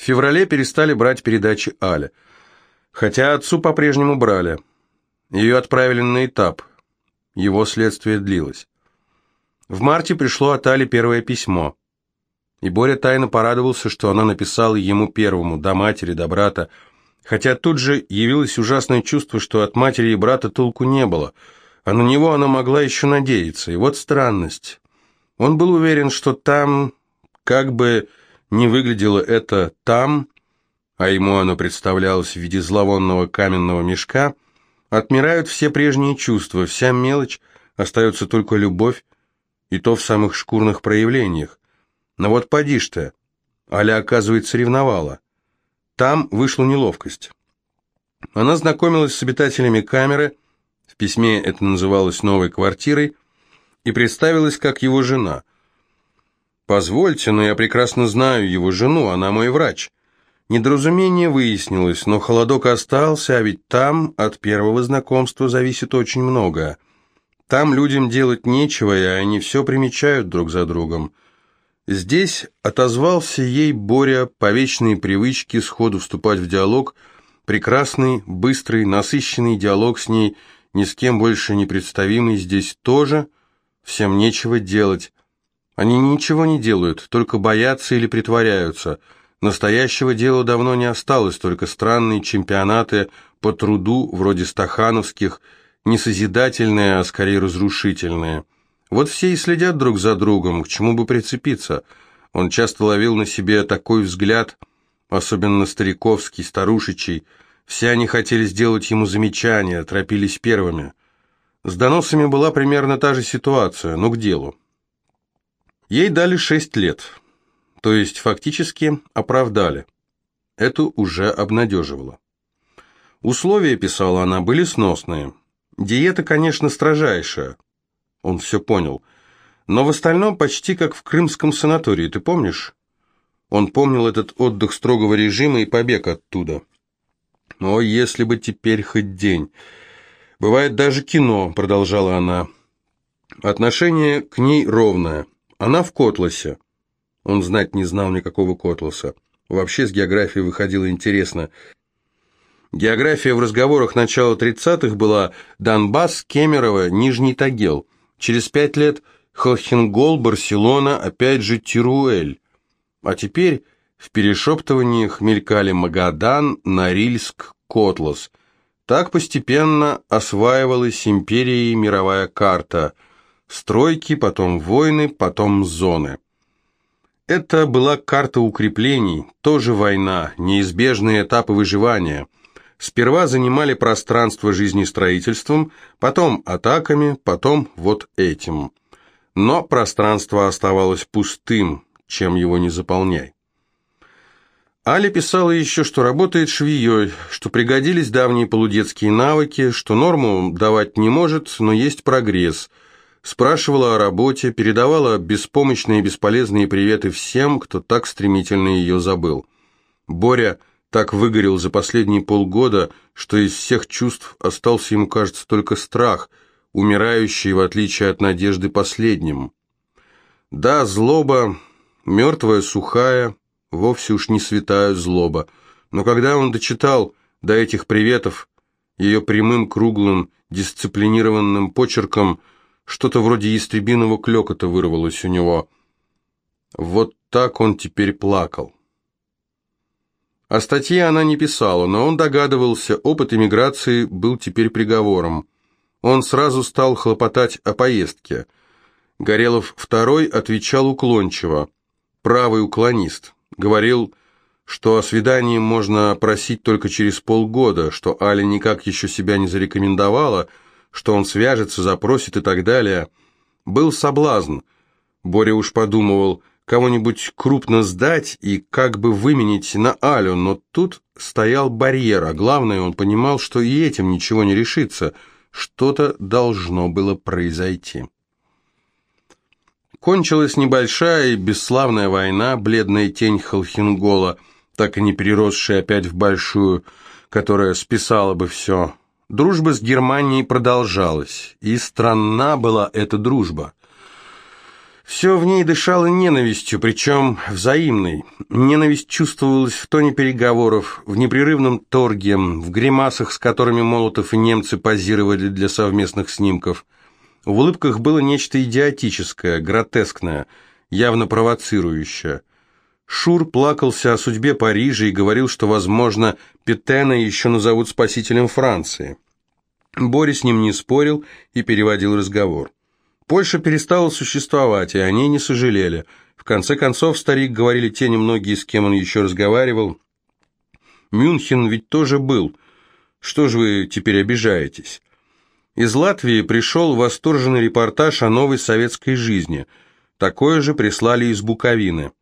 В феврале перестали брать передачи Аля. Хотя отцу по-прежнему брали. Ее отправили на этап. Его следствие длилось. В марте пришло от Али первое письмо. И Боря тайно порадовался, что она написала ему первому, до матери, до брата, хотя тут же явилось ужасное чувство, что от матери и брата толку не было, а на него она могла еще надеяться. И вот странность. Он был уверен, что там, как бы не выглядело это «там», а ему оно представлялось в виде зловонного каменного мешка, отмирают все прежние чувства, вся мелочь, остается только любовь, и то в самых шкурных проявлениях. Но вот поди ж ты, Аля, оказывается, ревновала. Там вышла неловкость. Она знакомилась с обитателями камеры, в письме это называлось «новой квартирой», и представилась как его жена. «Позвольте, но я прекрасно знаю его жену, она мой врач». Недоразумение выяснилось, но холодок остался, а ведь там от первого знакомства зависит очень многое. Там людям делать нечего, и они все примечают друг за другом. Здесь отозвался ей Боря по вечной привычке сходу вступать в диалог, прекрасный, быстрый, насыщенный диалог с ней, ни с кем больше не представимый здесь тоже, всем нечего делать. Они ничего не делают, только боятся или притворяются – Настоящего дела давно не осталось, только странные чемпионаты по труду, вроде стахановских, не созидательные, а скорее разрушительные. Вот все и следят друг за другом, к чему бы прицепиться. Он часто ловил на себе такой взгляд, особенно стариковский, старушечий. Все они хотели сделать ему замечания, торопились первыми. С доносами была примерно та же ситуация, но к делу. Ей дали шесть лет то есть фактически оправдали. Это уже обнадеживало. Условия, писала она, были сносные. Диета, конечно, строжайшая. Он все понял. Но в остальном почти как в крымском санатории, ты помнишь? Он помнил этот отдых строгого режима и побег оттуда. О, если бы теперь хоть день. Бывает даже кино, продолжала она. Отношение к ней ровное. Она в Котласе. Он знать не знал никакого Котласа. Вообще с географией выходило интересно. География в разговорах начала 30-х была Донбасс, Кемерово, Нижний Тагил. Через пять лет Хохенгол, Барселона, опять же Тируэль. А теперь в перешептываниях мелькали Магадан, Норильск, Котлас. Так постепенно осваивалась империей мировая карта. Стройки, потом войны, потом зоны. Это была карта укреплений, тоже война, неизбежные этапы выживания. Сперва занимали пространство жизнестроительством, потом атаками, потом вот этим. Но пространство оставалось пустым, чем его не заполняй. Аля писала еще, что работает швеей, что пригодились давние полудетские навыки, что норму давать не может, но есть прогресс – спрашивала о работе, передавала беспомощные и бесполезные приветы всем, кто так стремительно ее забыл. Боря так выгорел за последние полгода, что из всех чувств остался ему, кажется, только страх, умирающий, в отличие от надежды, последним. Да, злоба, мертвая, сухая, вовсе уж не святая злоба, но когда он дочитал до этих приветов, ее прямым, круглым, дисциплинированным почерком – что-то вроде ястребиного клёкота вырвалось у него. Вот так он теперь плакал. О статье она не писала, но он догадывался, опыт эмиграции был теперь приговором. Он сразу стал хлопотать о поездке. Горелов II отвечал уклончиво. Правый уклонист. Говорил, что о свидании можно просить только через полгода, что Аля никак еще себя не зарекомендовала – что он свяжется, запросит и так далее. Был соблазн. Боря уж подумывал, кого-нибудь крупно сдать и как бы выменить на Алю, но тут стоял барьер, а главное, он понимал, что и этим ничего не решится. Что-то должно было произойти. Кончилась небольшая и бесславная война, бледная тень Холхенгола, так и не переросшая опять в большую, которая списала бы все. Дружба с Германией продолжалась, и странна была эта дружба. Все в ней дышало ненавистью, причем взаимной. Ненависть чувствовалась в тоне переговоров, в непрерывном торге, в гримасах, с которыми Молотов и немцы позировали для совместных снимков. В улыбках было нечто идиотическое, гротескное, явно провоцирующее. Шур плакался о судьбе Парижа и говорил, что, возможно, Петена еще назовут спасителем Франции. Боря с ним не спорил и переводил разговор. Польша перестала существовать, и они не сожалели. В конце концов, старик, говорили те немногие, с кем он еще разговаривал. Мюнхен ведь тоже был. Что же вы теперь обижаетесь? Из Латвии пришел восторженный репортаж о новой советской жизни. Такое же прислали из Буковины.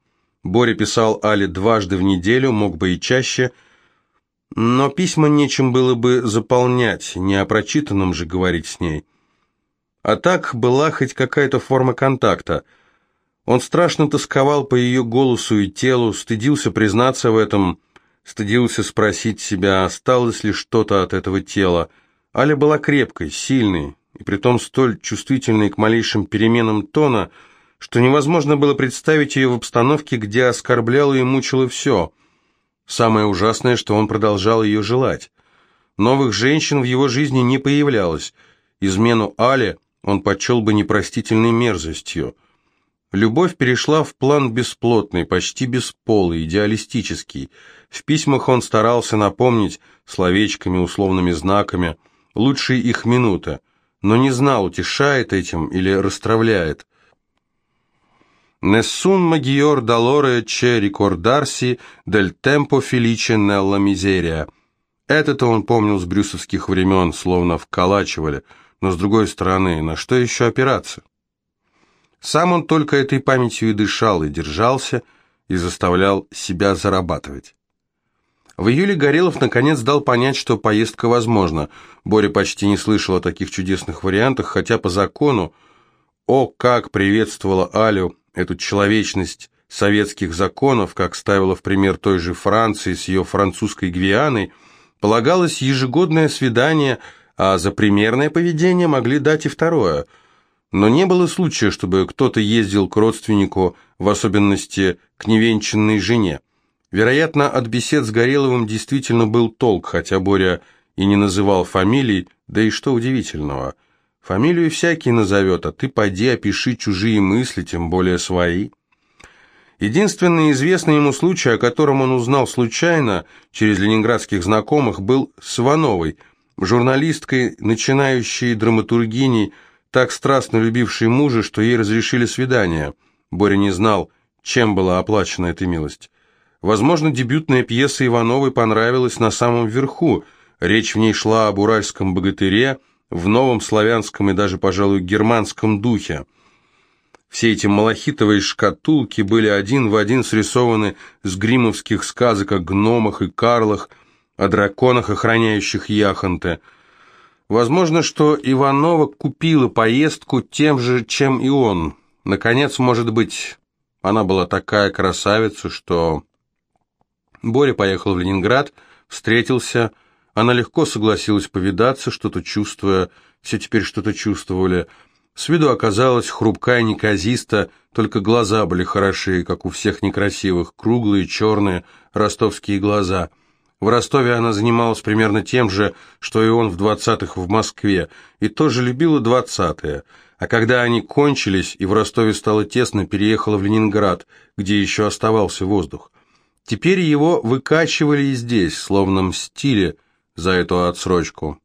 Боря писал Але дважды в неделю, мог бы и чаще, но письма нечем было бы заполнять, не о прочитанном же говорить с ней. А так была хоть какая-то форма контакта. Он страшно тосковал по ее голосу и телу, стыдился признаться в этом, стыдился спросить себя, осталось ли что-то от этого тела. Аля была крепкой, сильной, и притом столь чувствительной к малейшим переменам тона, что невозможно было представить ее в обстановке, где оскорбляло и мучило все. Самое ужасное, что он продолжал ее желать. Новых женщин в его жизни не появлялось. Измену Але он почел бы непростительной мерзостью. Любовь перешла в план бесплотный, почти бесполый, идеалистический. В письмах он старался напомнить словечками, условными знаками, лучшие их минуты, но не знал, утешает этим или расстравляет. «Nessun maggior dolore che ricordarsi del tempo felice nella miseria». Это-то он помнил с брюсовских времен, словно вколачивали – но с другой стороны, на что еще опираться? Сам он только этой памятью и дышал, и держался, и заставлял себя зарабатывать. В июле Горелов наконец дал понять, что поездка возможна. Боря почти не слышал о таких чудесных вариантах, хотя по закону, о, как приветствовала Алю эту человечность советских законов, как ставила в пример той же Франции с ее французской Гвианой, полагалось ежегодное свидание – а за примерное поведение могли дать и второе. Но не было случая, чтобы кто-то ездил к родственнику, в особенности к невенчанной жене. Вероятно, от бесед с Гореловым действительно был толк, хотя Боря и не называл фамилий, да и что удивительного. Фамилию всякий назовет, а ты поди опиши чужие мысли, тем более свои. Единственный известный ему случай, о котором он узнал случайно, через ленинградских знакомых, был с Ивановой – журналисткой, начинающей драматургиней, так страстно любившей мужа, что ей разрешили свидание. Боря не знал, чем была оплачена эта милость. Возможно, дебютная пьеса Ивановой понравилась на самом верху. Речь в ней шла об уральском богатыре в новом славянском и даже, пожалуй, германском духе. Все эти малахитовые шкатулки были один в один срисованы с гримовских сказок о гномах и карлах, о драконах, охраняющих Яхонте. Возможно, что Иванова купила поездку тем же, чем и он. Наконец, может быть, она была такая красавица, что... Боря поехал в Ленинград, встретился, она легко согласилась повидаться, что-то чувствуя, все теперь что-то чувствовали. С виду оказалась хрупкая неказиста, только глаза были хорошие, как у всех некрасивых, круглые, черные, ростовские глаза — в Ростове она занималась примерно тем же, что и он в двадцатых в Москве, и тоже любила двадцатые. А когда они кончились, и в Ростове стало тесно, переехала в Ленинград, где еще оставался воздух. Теперь его выкачивали и здесь, словно мстили за эту отсрочку.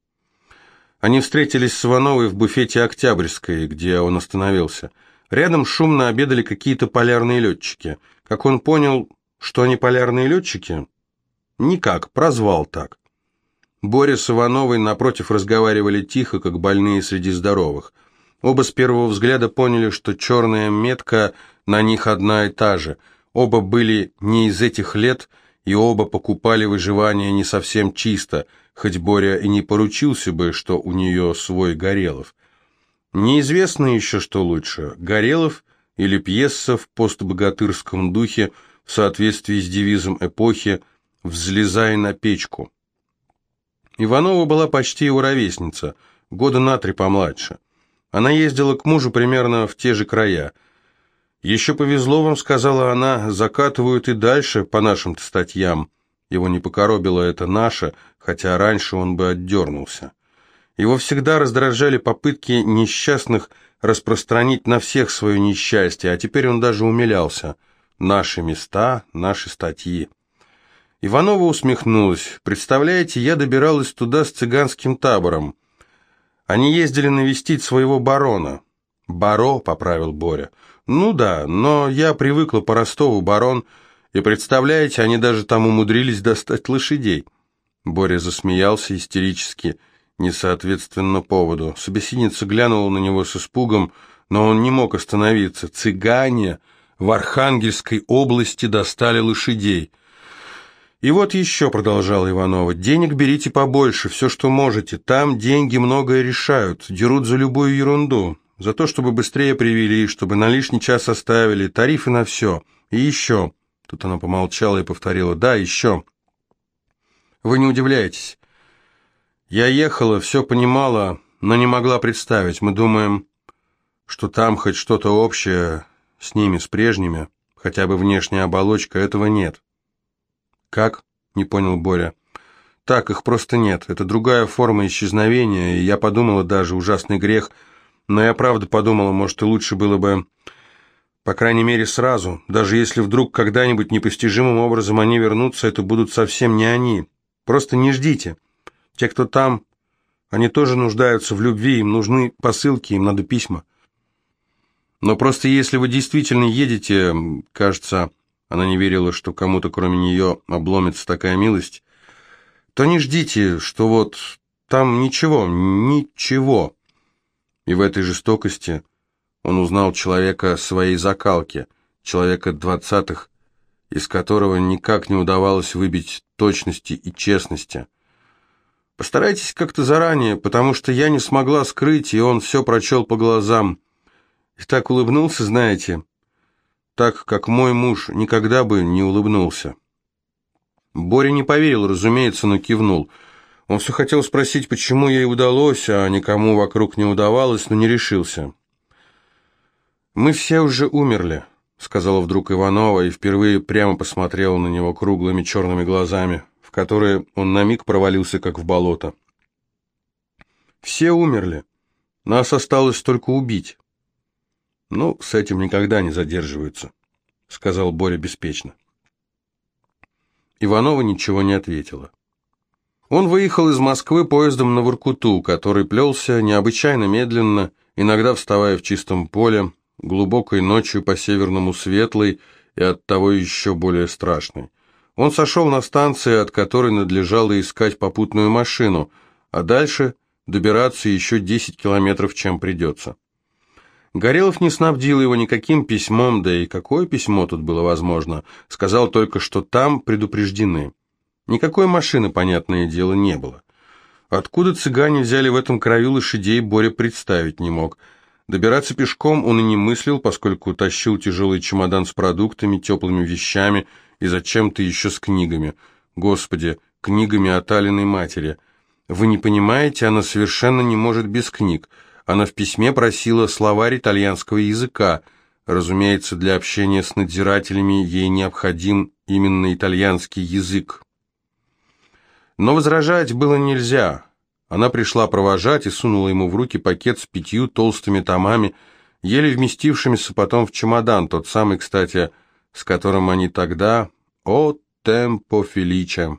Они встретились с Ивановой в буфете Октябрьской, где он остановился. Рядом шумно обедали какие-то полярные летчики. Как он понял, что они полярные летчики, Никак, прозвал так. Боря с Ивановой напротив разговаривали тихо, как больные среди здоровых. Оба с первого взгляда поняли, что черная метка на них одна и та же. Оба были не из этих лет, и оба покупали выживание не совсем чисто, хоть Боря и не поручился бы, что у нее свой Горелов. Неизвестно еще, что лучше, Горелов или пьеса в постбогатырском духе в соответствии с девизом эпохи – взлезая на печку. Иванова была почти его ровесница, года на три помладше. Она ездила к мужу примерно в те же края. «Еще повезло вам», — сказала она, — «закатывают и дальше по нашим статьям». Его не покоробило это наше, хотя раньше он бы отдернулся. Его всегда раздражали попытки несчастных распространить на всех свое несчастье, а теперь он даже умилялся. Наши места, наши статьи. Иванова усмехнулась. «Представляете, я добиралась туда с цыганским табором. Они ездили навестить своего барона». «Баро», — поправил Боря. «Ну да, но я привыкла по Ростову барон, и, представляете, они даже там умудрились достать лошадей». Боря засмеялся истерически, несоответственно поводу. Собеседница глянула на него с испугом, но он не мог остановиться. «Цыгане в Архангельской области достали лошадей». «И вот еще», — продолжала Иванова, — «денег берите побольше, все, что можете. Там деньги многое решают, дерут за любую ерунду. За то, чтобы быстрее привели, чтобы на лишний час оставили, тарифы на все. И еще. Тут она помолчала и повторила. Да, еще. Вы не удивляйтесь. Я ехала, все понимала, но не могла представить. Мы думаем, что там хоть что-то общее с ними, с прежними, хотя бы внешняя оболочка, этого нет. Как? Не понял Боря. Так, их просто нет. Это другая форма исчезновения, и я подумала даже, ужасный грех – но я правда подумала, может, и лучше было бы, по крайней мере, сразу. Даже если вдруг когда-нибудь непостижимым образом они вернутся, это будут совсем не они. Просто не ждите. Те, кто там, они тоже нуждаются в любви, им нужны посылки, им надо письма. Но просто если вы действительно едете, кажется, она не верила, что кому-то кроме нее обломится такая милость, то не ждите, что вот там ничего, ничего. И в этой жестокости он узнал человека своей закалки, человека двадцатых, из которого никак не удавалось выбить точности и честности. Постарайтесь как-то заранее, потому что я не смогла скрыть, и он все прочел по глазам. И так улыбнулся, знаете, так, как мой муж никогда бы не улыбнулся. Боря не поверил, разумеется, но кивнул – он все хотел спросить, почему ей удалось, а никому вокруг не удавалось, но не решился. «Мы все уже умерли», — сказала вдруг Иванова и впервые прямо посмотрела на него круглыми черными глазами, в которые он на миг провалился, как в болото. «Все умерли. Нас осталось только убить». «Ну, с этим никогда не задерживаются», — сказал Боря беспечно. Иванова ничего не ответила. Он выехал из Москвы поездом на Воркуту, который плелся необычайно медленно, иногда вставая в чистом поле, глубокой ночью по северному светлой и оттого еще более страшной. Он сошел на станции, от которой надлежало искать попутную машину, а дальше добираться еще 10 километров, чем придется. Горелов не снабдил его никаким письмом, да и какое письмо тут было возможно, сказал только, что там предупреждены. Никакой машины, понятное дело, не было. Откуда цыгане взяли в этом краю лошадей, Боря представить не мог. Добираться пешком он и не мыслил, поскольку тащил тяжелый чемодан с продуктами, теплыми вещами и зачем-то еще с книгами. Господи, книгами о Талиной матери. Вы не понимаете, она совершенно не может без книг. Она в письме просила словарь итальянского языка. Разумеется, для общения с надзирателями ей необходим именно итальянский язык. Но возражать было нельзя. Она пришла провожать и сунула ему в руки пакет с пятью толстыми томами, еле вместившимися потом в чемодан, тот самый, кстати, с которым они тогда... О, темпо фелича!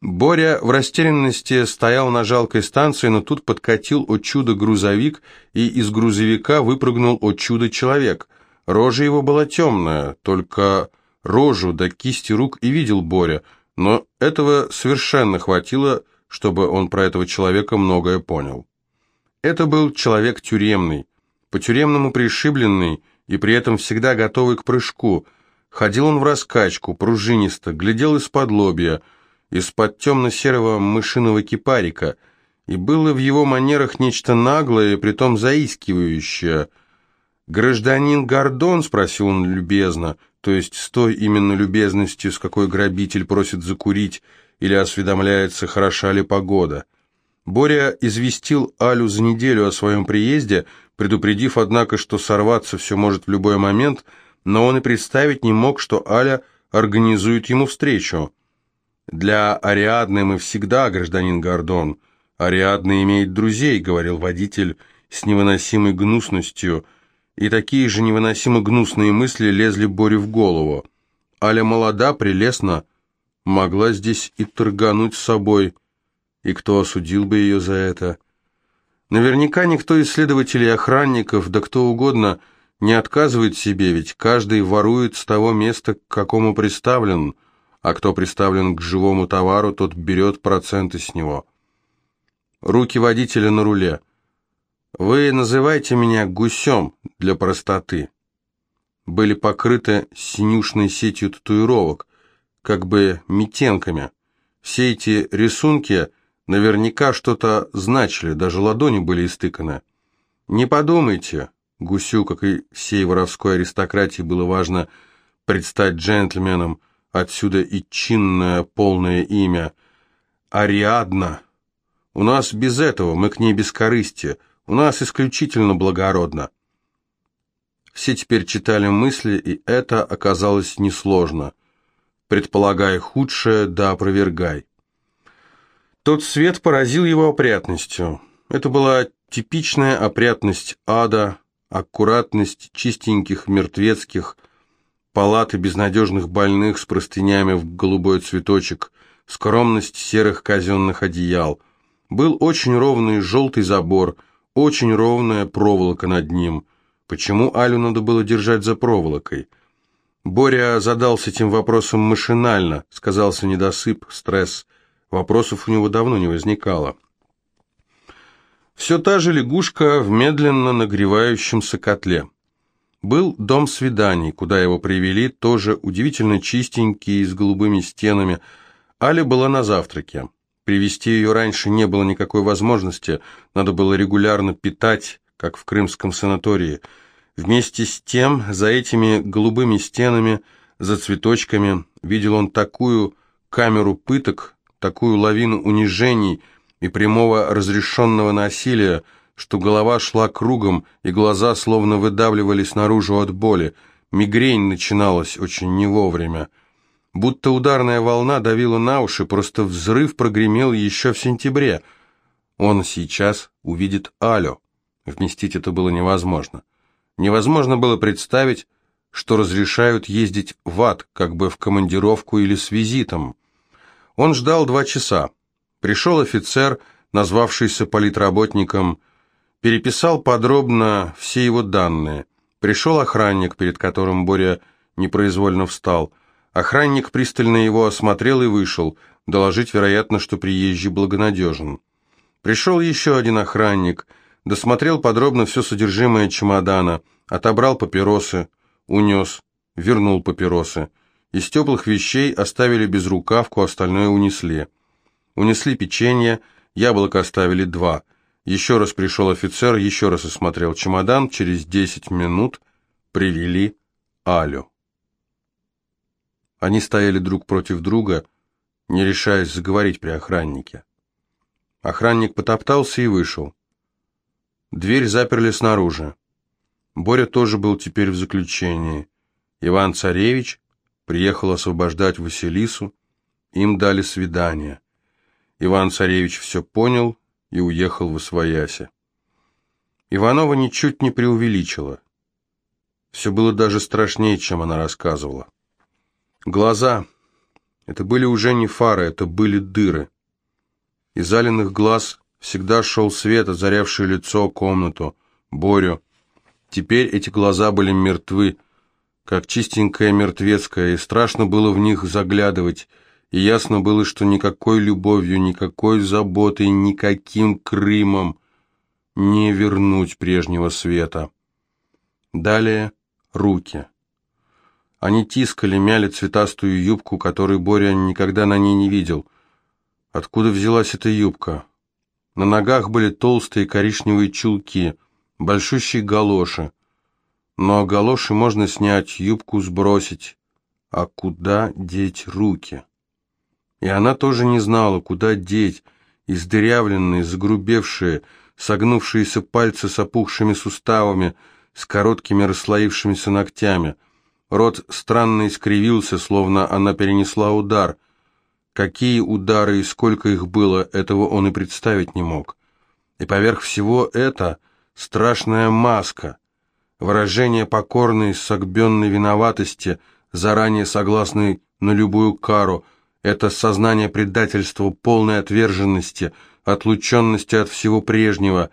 Боря в растерянности стоял на жалкой станции, но тут подкатил от чуда грузовик, и из грузовика выпрыгнул от чуда человек. Рожа его была темная, только рожу до кисти рук и видел Боря — но этого совершенно хватило, чтобы он про этого человека многое понял. Это был человек тюремный, по-тюремному пришибленный и при этом всегда готовый к прыжку. Ходил он в раскачку, пружинисто, глядел из-под лобья, из-под темно-серого мышиного кипарика, и было в его манерах нечто наглое и притом заискивающее. «Гражданин Гордон?» — спросил он любезно — то есть с той именно любезностью, с какой грабитель просит закурить или осведомляется, хороша ли погода. Боря известил Алю за неделю о своем приезде, предупредив, однако, что сорваться все может в любой момент, но он и представить не мог, что Аля организует ему встречу. «Для Ариадны мы всегда, гражданин Гордон. Ариадна имеет друзей», — говорил водитель с невыносимой гнусностью, и такие же невыносимо гнусные мысли лезли Боре в голову. Аля молода, прелестна, могла здесь и торгануть с собой, и кто осудил бы ее за это? Наверняка никто из следователей охранников, да кто угодно, не отказывает себе, ведь каждый ворует с того места, к какому приставлен, а кто приставлен к живому товару, тот берет проценты с него. Руки водителя на руле. Вы называйте меня гусем для простоты. Были покрыты синюшной сетью татуировок, как бы метенками. Все эти рисунки наверняка что-то значили, даже ладони были истыканы. Не подумайте, Гусю, как и всей воровской аристократии, было важно предстать джентльменом, отсюда и чинное полное имя. Ариадна. У нас без этого, мы к ней без корысти, у нас исключительно благородно. Все теперь читали мысли, и это оказалось несложно – предполагая худшее, да опровергай. Тот свет поразил его опрятностью. Это была типичная опрятность ада, аккуратность чистеньких мертвецких, палаты безнадежных больных с простынями в голубой цветочек, скромность серых казенных одеял. Был очень ровный желтый забор, очень ровная проволока над ним. Почему Алю надо было держать за проволокой? Боря задался этим вопросом машинально, сказался недосып, стресс. Вопросов у него давно не возникало. Все та же лягушка в медленно нагревающемся котле. Был дом свиданий, куда его привели, тоже удивительно чистенький, с голубыми стенами. Аля была на завтраке. Привести ее раньше не было никакой возможности, надо было регулярно питать, как в крымском санатории – Вместе с тем, за этими голубыми стенами, за цветочками, видел он такую камеру пыток, такую лавину унижений и прямого разрешенного насилия, что голова шла кругом, и глаза словно выдавливались наружу от боли. Мигрень начиналась очень не вовремя. Будто ударная волна давила на уши, просто взрыв прогремел еще в сентябре. Он сейчас увидит Алю. Вместить это было невозможно. Невозможно было представить, что разрешают ездить в ад, как бы в командировку или с визитом. Он ждал два часа. Пришел офицер, назвавшийся политработником, переписал подробно все его данные. Пришел охранник, перед которым Боря непроизвольно встал. Охранник пристально его осмотрел и вышел, доложить, вероятно, что приезжий благонадежен. Пришел еще один охранник – Досмотрел подробно все содержимое чемодана, отобрал папиросы, унес, вернул папиросы. Из теплых вещей оставили безрукавку, остальное унесли. Унесли печенье, яблоко оставили два. Еще раз пришел офицер, еще раз осмотрел чемодан, через десять минут привели Алю. Они стояли друг против друга, не решаясь заговорить при охраннике. Охранник потоптался и вышел. Дверь заперли снаружи. Боря тоже был теперь в заключении. Иван-царевич приехал освобождать Василису, им дали свидание. Иван-царевич все понял и уехал в Освояси. Иванова ничуть не преувеличила. Все было даже страшнее, чем она рассказывала. Глаза. Это были уже не фары, это были дыры. Из заленных глаз Всегда шел свет, озарявший лицо, комнату, Борю. Теперь эти глаза были мертвы, как чистенькая мертвецкая, и страшно было в них заглядывать, и ясно было, что никакой любовью, никакой заботой, никаким Крымом не вернуть прежнего света. Далее руки. Они тискали, мяли цветастую юбку, которую Боря никогда на ней не видел. Откуда взялась эта юбка? На ногах были толстые коричневые чулки, большущие галоши. Но галоши можно снять, юбку сбросить. А куда деть руки? И она тоже не знала, куда деть, издырявленные, загрубевшие, согнувшиеся пальцы с опухшими суставами, с короткими расслоившимися ногтями. Рот странно искривился, словно она перенесла удар. Какие удары и сколько их было, этого он и представить не мог. И поверх всего это страшная маска, выражение покорной, согбенной виноватости, заранее согласной на любую кару, это сознание предательства, полной отверженности, отлученности от всего прежнего.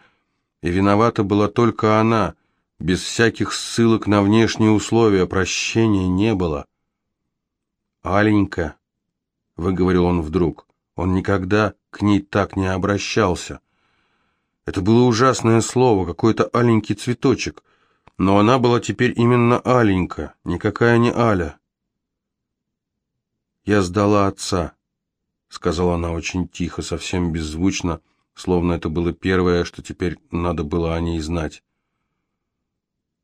И виновата была только она, без всяких ссылок на внешние условия, прощения не было. «Аленька», — выговорил он вдруг, — он никогда к ней так не обращался. Это было ужасное слово, какой-то аленький цветочек, но она была теперь именно Аленька, никакая не Аля. «Я сдала отца», — сказала она очень тихо, совсем беззвучно, словно это было первое, что теперь надо было о ней знать.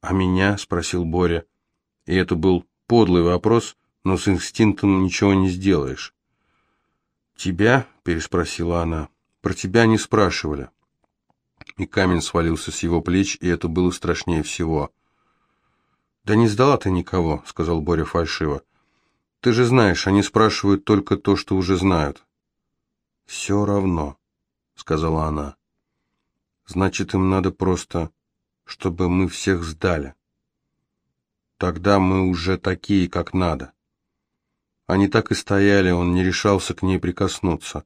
«А меня?» — спросил Боря. И это был подлый вопрос, но с инстинктом ничего не сделаешь. «Тебя?» — переспросила она. «Про тебя не спрашивали». И камень свалился с его плеч, и это было страшнее всего. «Да не сдала ты никого», — сказал Боря фальшиво. «Ты же знаешь, они спрашивают только то, что уже знают». «Все равно», — сказала она. «Значит, им надо просто чтобы мы всех сдали. Тогда мы уже такие, как надо. Они так и стояли, он не решался к ней прикоснуться.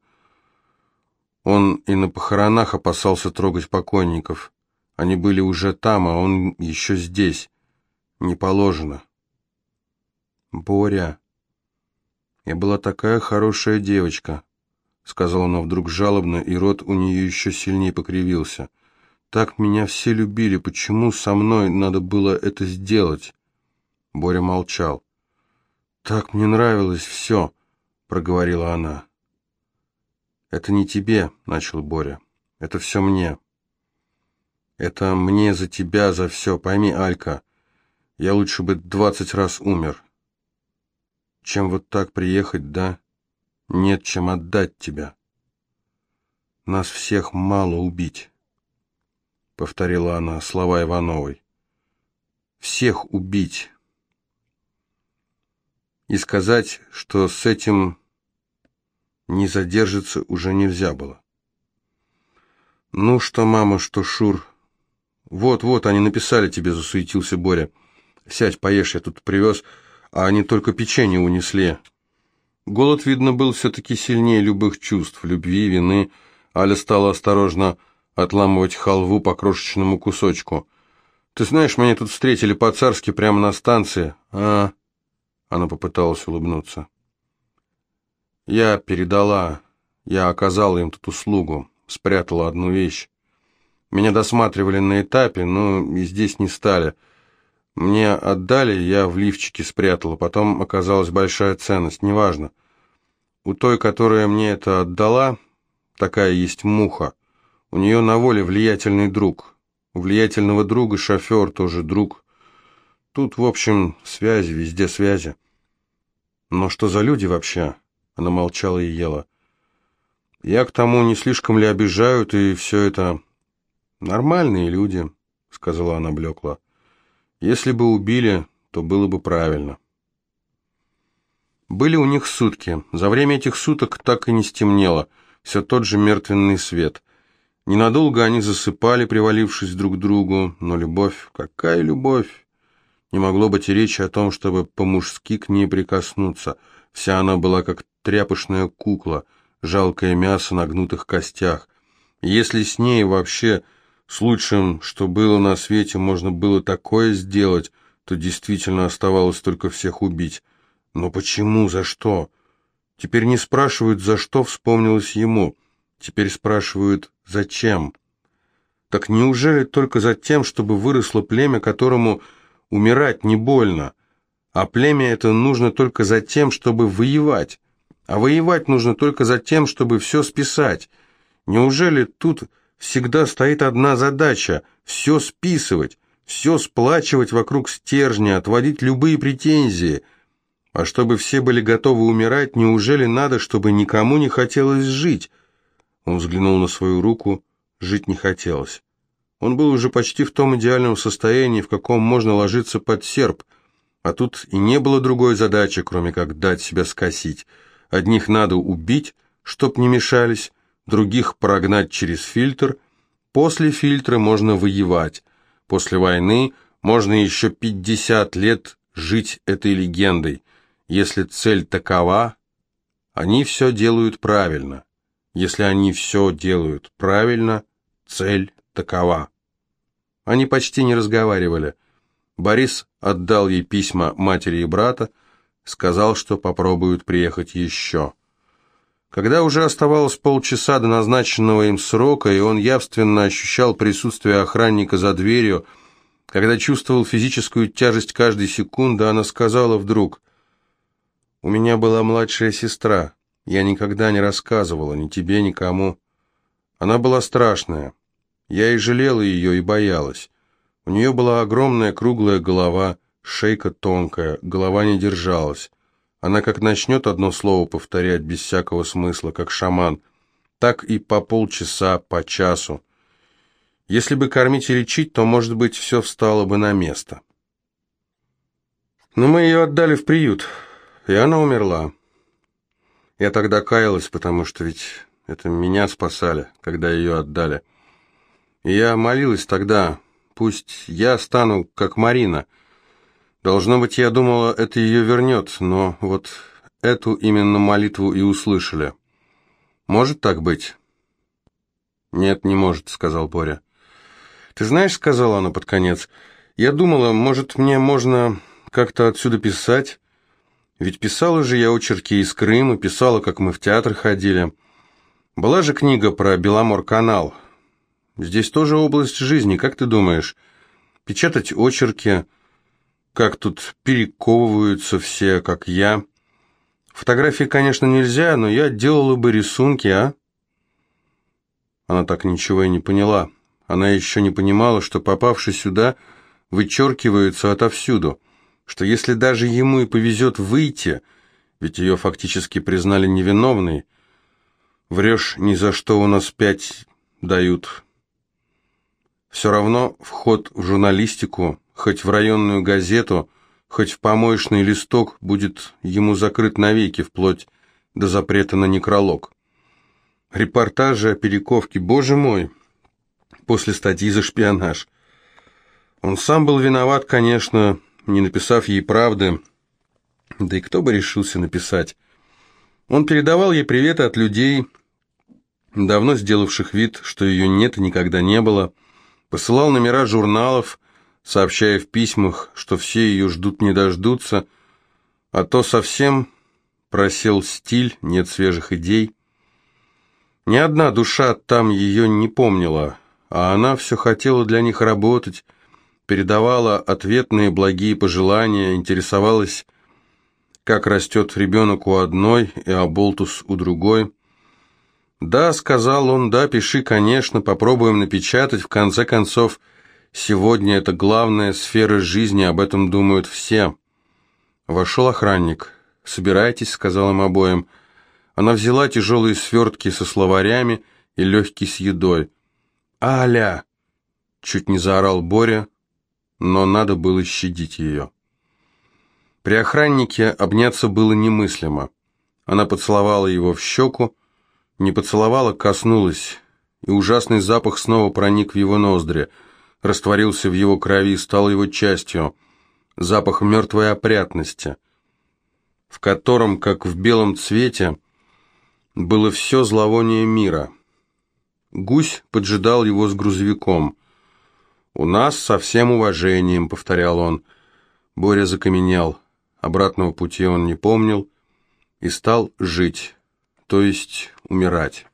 Он и на похоронах опасался трогать покойников. Они были уже там, а он еще здесь. Не положено. «Боря, я была такая хорошая девочка», — сказала она вдруг жалобно, и рот у нее еще сильнее покривился. — так меня все любили, почему со мной надо было это сделать?» Боря молчал. «Так мне нравилось все», — проговорила она. «Это не тебе», — начал Боря. «Это все мне. Это мне за тебя, за все. Пойми, Алька, я лучше бы двадцать раз умер. Чем вот так приехать, да? Нет чем отдать тебя. Нас всех мало убить» повторила она слова Ивановой. Всех убить. И сказать, что с этим не задержаться уже нельзя было. Ну что, мама, что Шур. Вот-вот, они написали тебе, засуетился Боря. Сядь, поешь, я тут привез, а они только печенье унесли. Голод, видно, был все-таки сильнее любых чувств, любви, вины. Аля стала осторожно отламывать халву по крошечному кусочку. «Ты знаешь, меня тут встретили по-царски прямо на станции». «А...» Она попыталась улыбнуться. «Я передала, я оказала им тут услугу, спрятала одну вещь. Меня досматривали на этапе, но и здесь не стали. Мне отдали, я в лифчике спрятала, потом оказалась большая ценность, неважно. У той, которая мне это отдала, такая есть муха. У нее на воле влиятельный друг. У влиятельного друга шофер тоже друг. Тут, в общем, связи, везде связи. Но что за люди вообще? Она молчала и ела. Я к тому, не слишком ли обижают, и все это... Нормальные люди, сказала она блекло. Если бы убили, то было бы правильно. Были у них сутки. За время этих суток так и не стемнело. Все тот же мертвенный свет. Ненадолго они засыпали, привалившись друг к другу, но любовь, какая любовь? Не могло быть и речи о том, чтобы по-мужски к ней прикоснуться. Вся она была как тряпочная кукла, жалкое мясо на гнутых костях. Если с ней вообще с лучшим, что было на свете, можно было такое сделать, то действительно оставалось только всех убить. Но почему, за что? Теперь не спрашивают, за что вспомнилось ему. Теперь спрашивают, Зачем? Так неужели только за тем, чтобы выросло племя, которому умирать не больно? А племя это нужно только за тем, чтобы воевать. А воевать нужно только за тем, чтобы все списать. Неужели тут всегда стоит одна задача – все списывать, все сплачивать вокруг стержня, отводить любые претензии? А чтобы все были готовы умирать, неужели надо, чтобы никому не хотелось жить? Он взглянул на свою руку, жить не хотелось. Он был уже почти в том идеальном состоянии, в каком можно ложиться под серп, а тут и не было другой задачи, кроме как дать себя скосить. Одних надо убить, чтоб не мешались, других прогнать через фильтр. После фильтра можно воевать. После войны можно еще 50 лет жить этой легендой. Если цель такова, они все делают правильно. Если они все делают правильно, цель такова. Они почти не разговаривали. Борис отдал ей письма матери и брата, сказал, что попробуют приехать еще. Когда уже оставалось полчаса до назначенного им срока, и он явственно ощущал присутствие охранника за дверью, когда чувствовал физическую тяжесть каждой секунды, она сказала вдруг, «У меня была младшая сестра. Я никогда не рассказывала ни тебе, ни кому. Она была страшная. Я и жалела ее, и боялась. У нее была огромная круглая голова, шейка тонкая, голова не держалась. Она как начнет одно слово повторять без всякого смысла, как шаман, так и по полчаса, по часу. Если бы кормить и лечить, то, может быть, все встало бы на место. Но мы ее отдали в приют, и она умерла. Я тогда каялась, потому что ведь это меня спасали, когда ее отдали. И я молилась тогда, пусть я стану как Марина — Должно быть, я думала, это ее вернет, но вот эту именно молитву и услышали. Может так быть? Нет, не может, сказал Боря. Ты знаешь, сказала она под конец, я думала, может, мне можно как-то отсюда писать? Ведь писала же я очерки из Крыма, писала, как мы в театр ходили. Была же книга про Беломор-канал. Здесь тоже область жизни, как ты думаешь? Печатать очерки как тут перековываются все, как я. Фотографии, конечно, нельзя, но я делала бы рисунки, а? Она так ничего и не поняла. Она еще не понимала, что, попавший сюда, вычеркиваются отовсюду, что если даже ему и повезет выйти, ведь ее фактически признали невиновной, врешь ни за что у нас пять дают. Все равно вход в журналистику хоть в районную газету, хоть в помоечный листок будет ему закрыт навеки, вплоть до запрета на некролог. Репортажи о Перековке, боже мой, после статьи за шпионаж. Он сам был виноват, конечно, не написав ей правды, да и кто бы решился написать. Он передавал ей приветы от людей, давно сделавших вид, что ее нет и никогда не было, посылал номера журналов, сообщая в письмах, что все ее ждут не дождутся, а то совсем просел стиль, нет свежих идей. Ни одна душа там ее не помнила, а она все хотела для них работать, передавала ответные благие пожелания, интересовалась, как растет ребенок у одной и Аболтус у другой. «Да», — сказал он, — «да, пиши, конечно, попробуем напечатать, в конце концов, — Сегодня это главная сфера жизни, об этом думают все. Вошел охранник. «Собирайтесь», — сказал им обоим. Она взяла тяжелые свертки со словарями и легкий с едой. «Аля!» — чуть не заорал Боря, но надо было щадить ее. При охраннике обняться было немыслимо. Она поцеловала его в щеку, не поцеловала, коснулась, и ужасный запах снова проник в его ноздри — растворился в его крови, стал его частью, запах мертвой опрятности, в котором, как в белом цвете, было все зловоние мира. Гусь поджидал его с грузовиком. «У нас со всем уважением», — повторял он. Боря закаменел. Обратного пути он не помнил и стал жить, то есть умирать.